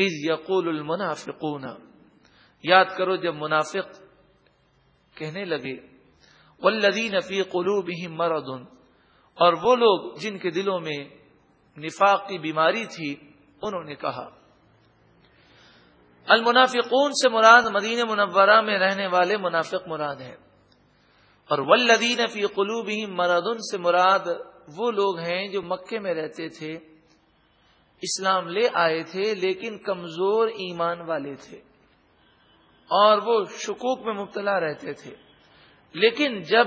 از یقول المنافقون، یاد کرو جب منافق کہنے لگے، والذین فی قلوبہم مرض، اور وہ لوگ جن کے دلوں میں نفاق کی بیماری تھی، انہوں نے کہا، المنافقون سے مراد مدین منورہ میں رہنے والے منافق مراد ہیں، اور ولدین فی قلوب ہی مرادن سے مراد وہ لوگ ہیں جو مکے میں رہتے تھے اسلام لے آئے تھے، لیکن کمزور ایمان والے تھے۔ اور وہ شکوک میں مبتلا رہتے تھے۔ لیکن جب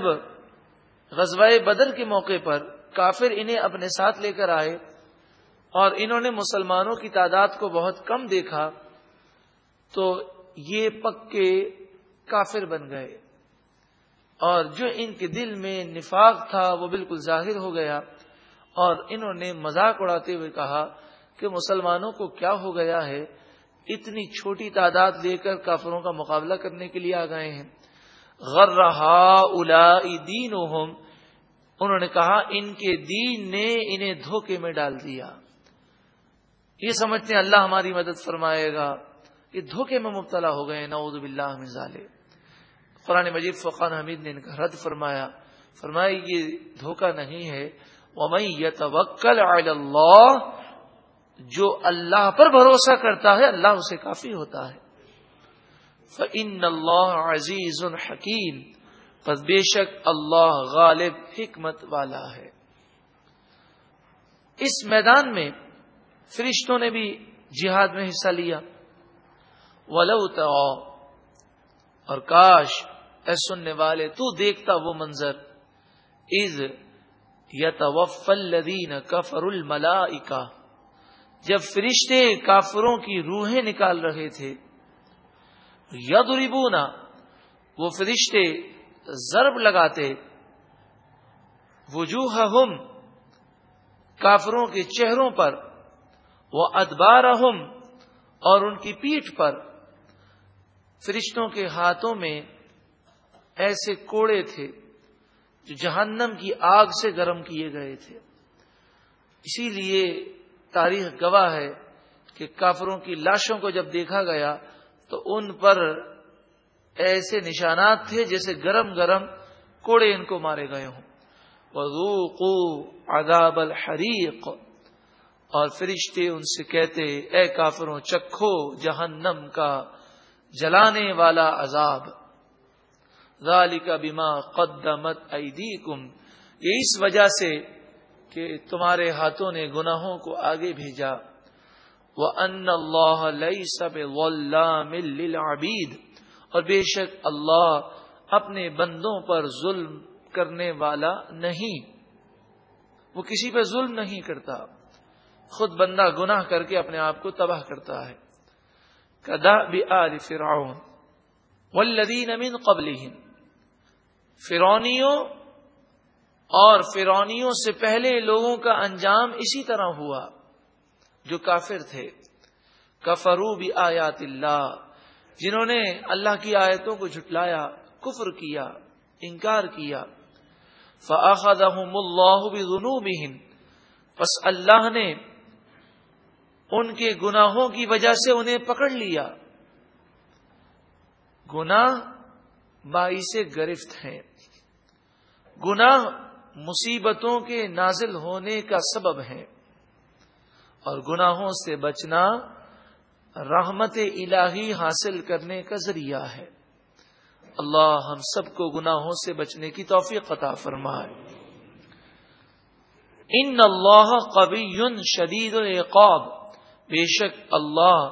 غزوہ بدر کے موقع پر کافر انہیں اپنے ساتھ لے کر آئے اور انہوں نے مسلمانوں کی تعداد کو بہت کم دیکھا، تو یہ پکے کافر بن گئے۔ اور جو ان کے دل میں نفاق تھا، وہ بالکل ظاہر ہو گیا۔ اور انہوں نے مذاق اڑاتے ہوئے کہا کہ مسلمانوں کو کیا ہو گیا ہے، اتنی چھوٹی تعداد لے کر کافروں کا مقابلہ کرنے کے لیے آ گئے ہیں۔ غر رہا الا دین انہوں نے کہا، ان کے دین نے انہیں دھوکے میں ڈال دیا۔ یہ سمجھتے ہیں اللہ ہماری مدد فرمائے گا۔ یہ دھوکے میں مبتلا ہو گئے نعوذ باللہ من ظالم قرآن مجید فقان حمید نے ان کا رد فرمایا۔ فرمایا، یہ دھوکہ نہیں ہے۔ يَتَوَكَّلْ عَلَى اللَّهِ جو اللہ پر بھروسہ کرتا ہے، اللہ اسے کافی ہوتا ہے۔ فَإِنَّ اللَّهَ عَزِيزٌ حَكِيمٌ۔ پس بے شک اللہ غالب حکمت والا ہے۔ اس میدان میں فرشتوں نے بھی جہاد میں حصہ لیا۔ ولو اور کاش، اے سننے والے، تو دیکھتا وہ منظر۔ از یتوفلین کفر الملا جب فرشتے کافروں کی روحیں نکال رہے تھے ید وہ فرشتے ضرب لگاتے وجوہ کافروں کے چہروں پر وہ ادبار اور ان کی پیٹھ پر۔ فرشتوں کے ہاتھوں میں ایسے کوڑے تھے جو جہنم کی آگ سے گرم کیے گئے تھے۔ اسی لیے تاریخ گواہ ہے کہ کافروں کی لاشوں کو جب دیکھا گیا تو ان پر ایسے نشانات تھے جیسے گرم گرم کوڑے ان کو مارے گئے ہوں۔ عذاب الحریق اور فرشتے ان سے کہتے، اے کافروں، چکھو جہنم کا جلانے والا عذاب۔ ذالک بما قدمت ایدیکم یہ اس وجہ سے کہ تمہارے ہاتھوں نے گناہوں کو آگے بھیجا۔ وہ ان اللہ سب للعبید اور بے شک اللہ اپنے بندوں پر ظلم کرنے والا نہیں۔ وہ کسی پہ ظلم نہیں کرتا۔ خود بندہ گناہ کر کے اپنے آپ کو تباہ کرتا ہے۔ کدا بھی آل فرعون۔ والذین من قبلہم فرونیوں اور فرونیوں سے پہلے لوگوں کا انجام اسی طرح ہوا جو کافر تھے۔ کفرو بھی آیات اللہ، جنہوں نے اللہ کی آیتوں کو جھٹلایا، کفر کیا، انکار کیا۔ فاخذهم اللہ بذنوبهم پس اللہ نے ان کے گناہوں کی وجہ سے انہیں پکڑ لیا۔ گناہ باعث گرفت ہیں۔ گناہ مصیبتوں کے نازل ہونے کا سبب ہے اور گناہوں سے بچنا رحمت الہی حاصل کرنے کا ذریعہ ہے۔ اللہ ہم سب کو گناہوں سے بچنے کی توفیق عطا فرمائے۔ ان اللہ قبی شدید العقاب۔ بے شک اللہ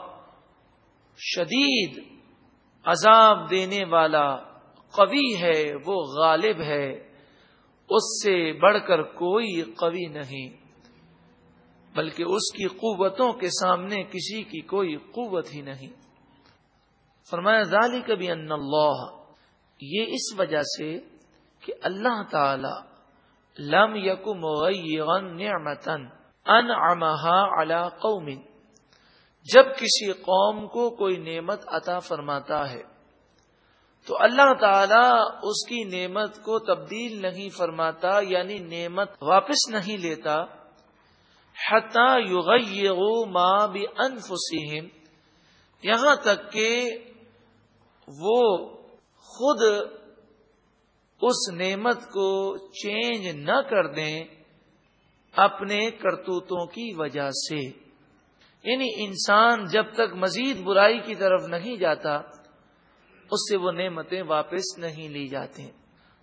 شدید عذاب دینے والا قوی ہے، وہ غالب ہے۔ اس سے بڑھ کر کوئی قوی نہیں، بلکہ اس کی قوتوں کے سامنے کسی کی کوئی قوت ہی نہیں۔ فرمایا ذالی کبھی ان اللہ، یہ اس وجہ سے کہ اللہ تعالی لم یقم نعمتن انعمها على قوم، جب کسی قوم کو کوئی نعمت عطا فرماتا ہے۔ تو اللہ تعالی اس کی نعمت کو تبدیل نہیں فرماتا یعنی نعمت واپس نہیں لیتا حتا یغیروا ما بانفسهم یہاں تک کہ وہ خود اس نعمت کو چینج نہ کر دیں اپنے کرتوتوں کی وجہ سے۔ یعنی انسان جب تک مزید برائی کی طرف نہیں جاتا اس سے وہ نعمتیں واپس نہیں لی جاتی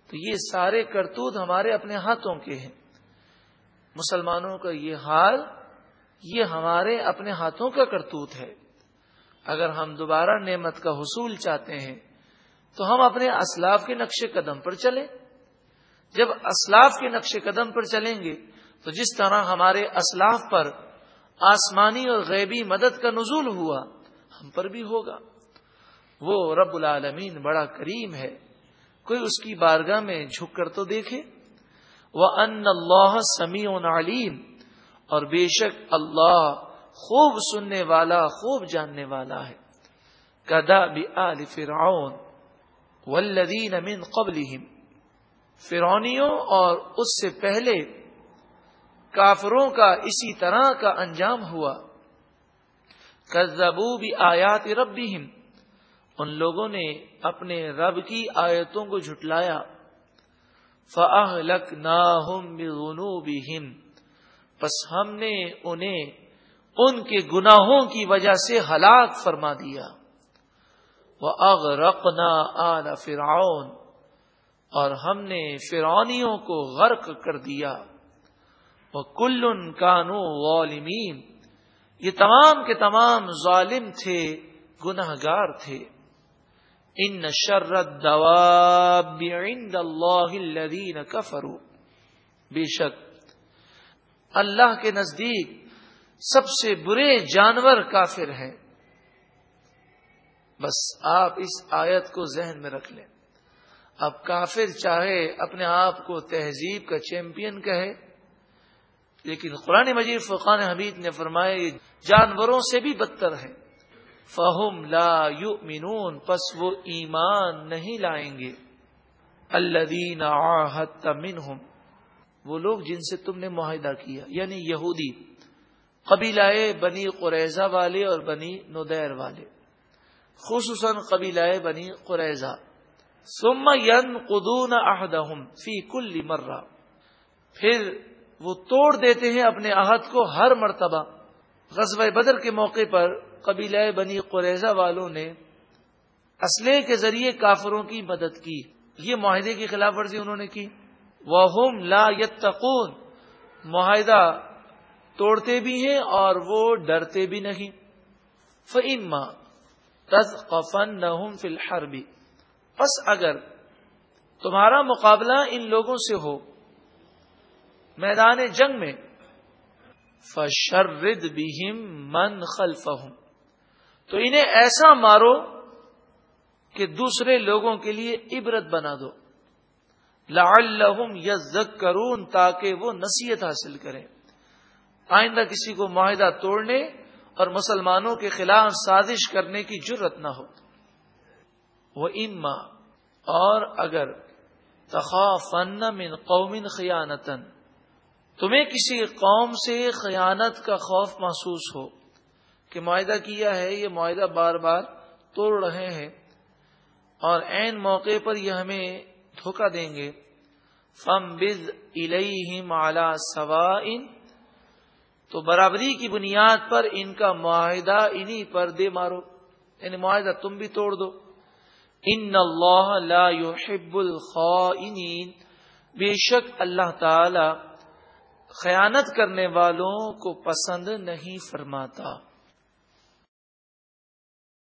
تو یہ سارے کرتوت ہمارے اپنے ہاتھوں کے ہیں۔ مسلمانوں کا یہ حال، یہ ہمارے اپنے ہاتھوں کا کرتوت ہے۔ اگر ہم دوبارہ نعمت کا حصول چاہتے ہیں، تو ہم اپنے اسلاف کے نقش قدم پر چلیں۔ جب اسلاف کے نقش قدم پر چلیں گے، تو جس طرح ہمارے اسلاف پر آسمانی اور غیبی مدد کا نزول ہوا، ہم پر بھی ہوگا۔ وہ رب العالمین بڑا کریم ہے، کوئی اس کی بارگاہ میں جھک کر تو دیکھے۔ وہ ان اللہ سمیع علیم اور بے شک اللہ خوب سننے والا، خوب جاننے والا ہے۔ کدا بھی آل فرعون والذین من قبلہم فرونیوں اور اس سے پہلے کافروں کا اسی طرح کا انجام ہوا۔ کزبو بھی آیات ربہم ان لوگوں نے اپنے رب کی آیتوں کو جھٹلایا۔ فاہ لک نا بس ہم نے انہیں ان کے گناہوں کی وجہ سے ہلاک فرما دیا۔ وہ اغ رقنا آل فرعون۔ اور ہم نے فرونیوں کو غرق کر دیا۔ وہ کل کانو غالمین یہ تمام کے تمام ظالم تھے گناہ گار تھے۔ ان شرد عند اللہ الذین کفروا بے شک، اللہ کے نزدیک سب سے برے جانور کافر ہیں۔ بس آپ اس آیت کو ذہن میں رکھ لیں۔ اب کافر چاہے اپنے آپ کو تہذیب کا چیمپئن کہے، لیکن قرآن مجید فقان حمید نے فرمایا، یہ جانوروں سے بھی بدتر ہے فہم لا یؤمنون، پس وہ ایمان نہیں لائیں گے۔ الذین عاہدت منہم، وہ لوگ جن سے تم نے معاہدہ کیا یعنی یہودی، قبیلہ بنی قریضہ والے اور بنی ندیر والے۔ خصوصاً قبیلہ بنی قریضہ ثم ينقضون عہدہم فی کل مرہ۔ پھر وہ توڑ دیتے ہیں اپنے عہد کو ہر مرتبہ۔ غزوہ بدر کے موقع پر قبیلہ بنی قریضہ والوں نے اسلحے کے ذریعے کافروں کی مدد کی۔ یہ معاہدے کی خلاف ورزی انہوں نے کی۔ وہ لا یتقون معاہدہ توڑتے بھی ہیں اور وہ ڈرتے بھی نہیں۔ فعما تز قفن نہ فی الحر بھی بس اگر تمہارا مقابلہ ان لوگوں سے ہو، میدان جنگ میں، فشرد بہم من خلفہم تو انہیں ایسا مارو کہ دوسرے لوگوں کے لیے عبرت بنا دو۔ لعلہم یذکرون، تاکہ وہ نصیحت حاصل کریں۔ آئندہ کسی کو معاہدہ توڑنے اور مسلمانوں کے خلاف سازش کرنے کی جرت نہ ہو۔ وہ اما اور اگر تخافن من قوم خیانتن تمہیں کسی قوم سے خیانت کا خوف محسوس ہو۔ کہ معاہدہ کیا ہے، یہ معاہدہ بار بار توڑ رہے ہیں۔ اور عین موقع پر یہ ہمیں دھوکہ دیں گے۔ فم بز مالا سوا تو برابری کی بنیاد پر ان کا معاہدہ انہی پر دے مارو۔ یعنی معاہدہ تم بھی توڑ دو۔ ان اللہ لا يحب الخائنین۔ بے شک اللہ تعالی خیانت کرنے والوں کو پسند نہیں فرماتا۔